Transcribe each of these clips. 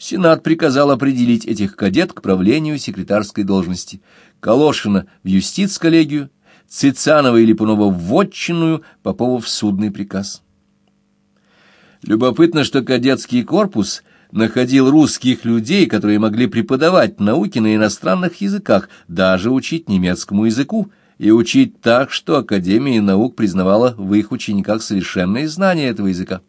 Сенат приказал определить этих кадет к правлению секретарской должности. Калошина в юстиц-коллегию, Цицанова и Липунова в вотчинную, Попова в судный приказ. Любопытно, что кадетский корпус находил русских людей, которые могли преподавать науки на иностранных языках, даже учить немецкому языку, и учить так, что Академия наук признавала в их учениках совершенные знания этого языка.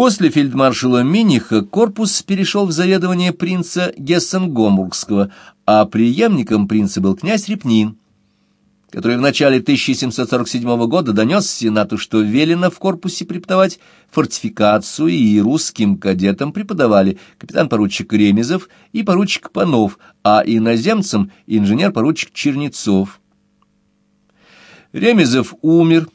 После фельдмаршала Миниха корпус перешел в заведование принца Гессен-Гомбургского, а преемником принца был князь Репнин который в начале 1747 года донес Сенату, что велено в корпусе преподавать фортификацию, и русским кадетам преподавали капитан-поручик Ремезов и поручик Панов, а иноземцам инженер-поручик Чернецов. Ремезов умер,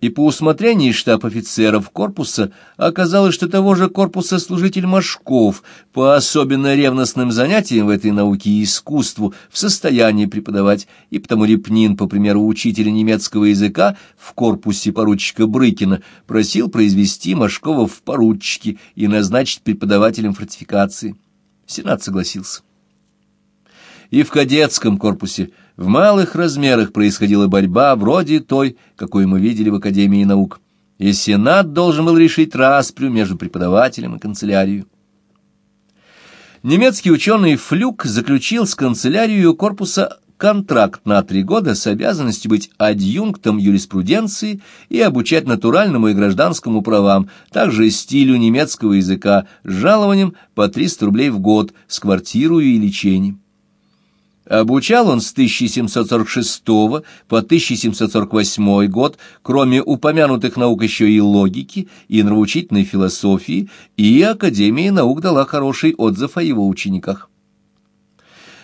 и по усмотрению штаб-офицеров корпуса оказалось, что того же корпуса служитель Машков по особенно ревностным занятиям в этой науке и искусству в состоянии преподавать, и потому Репнин, по примеру учителя немецкого языка в корпусе поручика Брыкина, просил произвести Машкова в поручики и назначить преподавателем фортификации. Сенат согласился. И в кадетском корпусе в малых размерах происходила борьба вроде той, какую мы видели в Академии наук, и Сенат должен был решить распрю между преподавателем и канцелярией. Немецкий ученый Флюк заключил с канцелярией корпуса контракт на три года с обязанностью быть адъюнктом юриспруденции и обучать натуральному и гражданскому правам, также стилю немецкого языка, с жалованием по 300 рублей в год, с квартирой и лечением. Обучал он с 1746 по 1748 год, кроме упомянутых наук еще и логики, и нравоучительной философии, и Академия наук дала хороший отзыв о его учениках.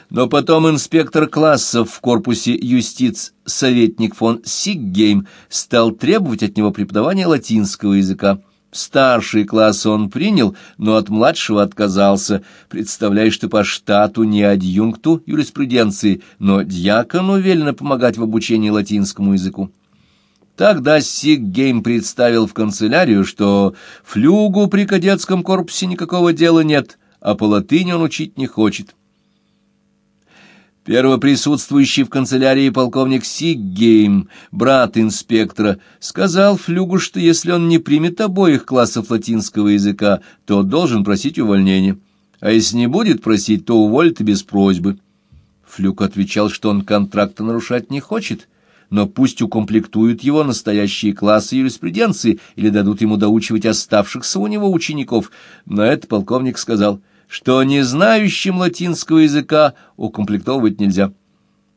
Но потом инспектор классов в корпусе юстиц советник фон Сиггейм стал требовать от него преподавания латинского языка. Старший класс он принял, но от младшего отказался, представляя, что по штату не адъюнкту юриспруденции, но дьякону велено помогать в обучении латинскому языку. Тогда Сиггейм представил в канцелярию, что флюгу при кадетском корпусе никакого дела нет, а по латыни он учить не хочет. Первоприсутствующий в канцелярии полковник Сиггейм, брат инспектора, сказал Флюгу, что если он не примет обоих классов латинского языка, то должен просить увольнения, а если не будет просить, то уволит и без просьбы. Флюк отвечал, что он контракта нарушать не хочет, но пусть укомплектуют его настоящие классы юриспруденции или дадут ему доучивать оставшихся у него учеников. На это полковник сказал — что не знающим латинского языка укомплектовывать нельзя.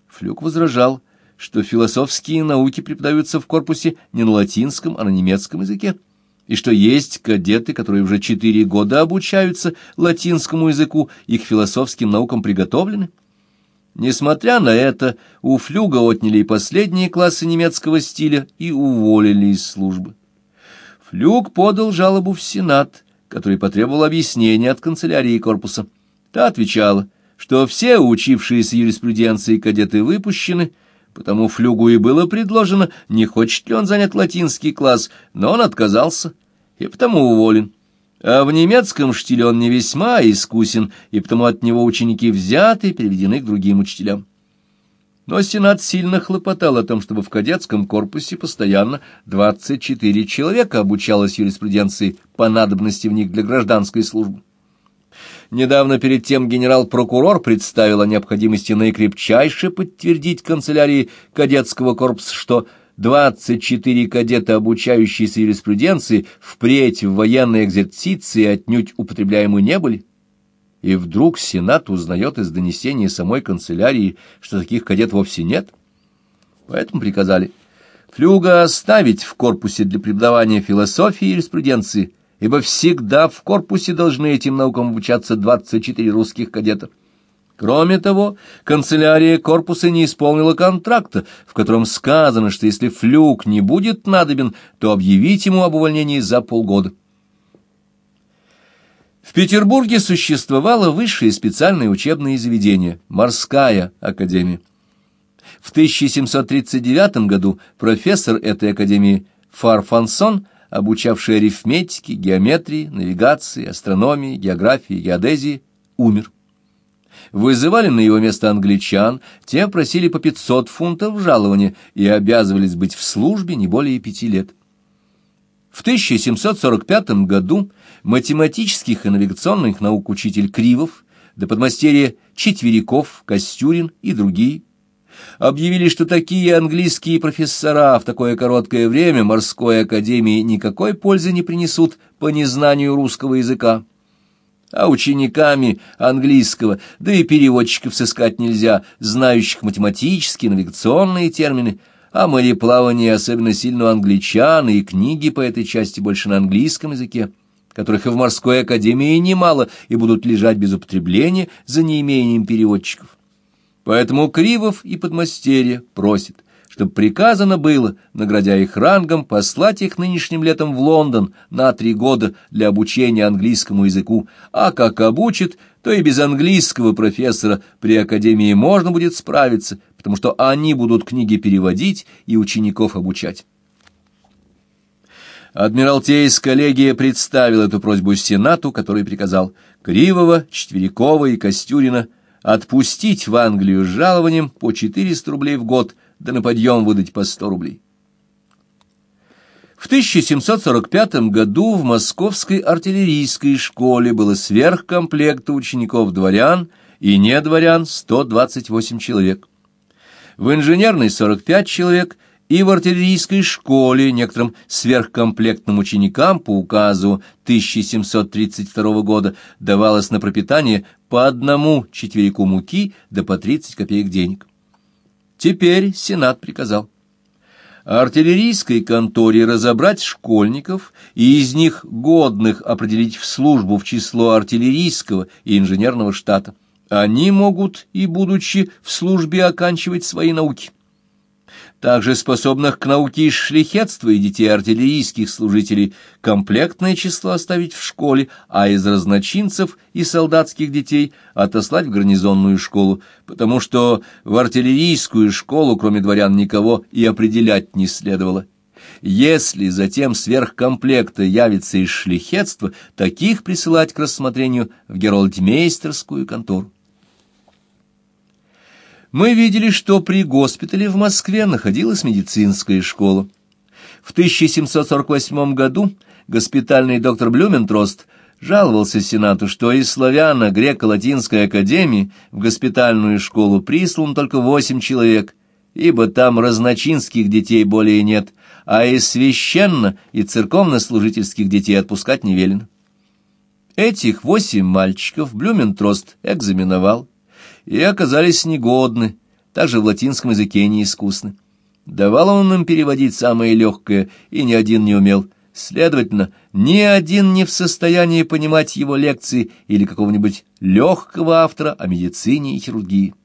Флюк возражал, что философские науки преподаются в корпусе не на латинском, а на немецком языке, и что есть кадеты, которые уже четыре года обучаются латинскому языку и к философским наукам приготовлены. Несмотря на это, у Флюга отняли и последние классы немецкого стиля и уволили из службы. Флюг подал жалобу в Сенат, который потребовал объяснения от канцелярии корпуса. Та отвечала, что все учившиеся юриспруденции кадеты выпущены, потому Флюгу и было предложено, не хочет ли он занять латинский класс, но он отказался и потому уволен. А в немецком штиле он не весьма искусен, и потому от него ученики взяты и переведены к другим учителям. Но Сенат сильно хлопотал о том, чтобы в кадетском корпусе постоянно 24 человека обучалось юриспруденции по надобности в них для гражданской службы. Недавно перед тем генерал-прокурор представил о необходимости наикрепчайше подтвердить канцелярии кадетского корпуса, что 24 кадета, обучающиеся юриспруденции, впредь в военной экзерциции отнюдь употребляемы не были. И вдруг Сенат узнает из донесения самой канцелярии, что таких кадет вовсе нет. Поэтому приказали Флюга оставить в корпусе для преподавания философии и юриспруденции, ибо всегда в корпусе должны этим наукам обучаться 24 русских кадета. Кроме того, канцелярия корпуса не исполнила контракта, в котором сказано, что если Флюк не будет надобен, то объявить ему об увольнении за полгода. В Петербурге существовало высшее специальное учебное заведение – Морская академия. В 1739 году профессор этой академии Фарфансон обучавший арифметике, геометрии, навигации, астрономии, географии, геодезии, умер. Вызывали на его место англичан, те просили по 500 фунтов жалования и обязывались быть в службе не более пяти лет. В 1745 году математических и навигационных наук учитель Кривов, до подмастерья Четверяков, Костюрин и другие объявили, что такие английские профессора в такое короткое время морской академии никакой пользы не принесут по незнанию русского языка. А учениками английского, да и переводчиков сыскать нельзя, знающих математические, навигационные термины, а мореплавание особенно сильно у англичан, и книги по этой части больше на английском языке которых и в морской академии немало, и будут лежать без употребления за неимением переводчиков. Поэтому Кривов и подмастерье просит, чтобы приказано было, наградя их рангом, послать их нынешним летом в Лондон на три года для обучения английскому языку, а как обучит, то и без английского профессора при академии можно будет справиться, потому что они будут книги переводить и учеников обучать. Адмиралтейская коллегия представил эту просьбу Сенату, который приказал Кривого, Четверякова и Костюрина отпустить в Англию с жалованием по 400 рублей в год, да на подъем выдать по 100 рублей. В 1745 году в Московской артиллерийской школе было сверхкомплекта учеников-дворян и недворян 128 человек. В инженерной 45 человек и в артиллерийской школе некоторым сверхкомплектным ученикам по указу 1732 года давалось на пропитание по одному четверику муки да по 30 копеек денег. Теперь Сенат приказал артиллерийской конторе разобрать школьников и из них годных определить в службу в число артиллерийского и инженерного штата. Они могут и будучи в службе оканчивать свои науки также способных к науке из шляхетства и детей артиллерийских служителей, комплектное число оставить в школе, а из разночинцев и солдатских детей отослать в гарнизонную школу, потому что в артиллерийскую школу, кроме дворян, никого и определять не следовало. Если затем сверхкомплекта явится из шляхетства, таких присылать к рассмотрению в герольдмейстерскую контору. Мы видели, что при госпитале в Москве находилась медицинская школа. В 1748 году госпитальный доктор Блюментрост жаловался Сенату, что из славяно-греко-латинской академии в госпитальную школу прислан только восемь человек, ибо там разночинских детей более нет, а из священно- и церковно-служительских детей отпускать не велено. Этих восемь мальчиков Блюментрост экзаменовал, и оказались негодны, также в латинском языке неискусны. Давал он им переводить самое легкое, и ни один не умел. Следовательно, ни один не в состоянии понимать его лекции или какого-нибудь легкого автора о медицине и хирургии.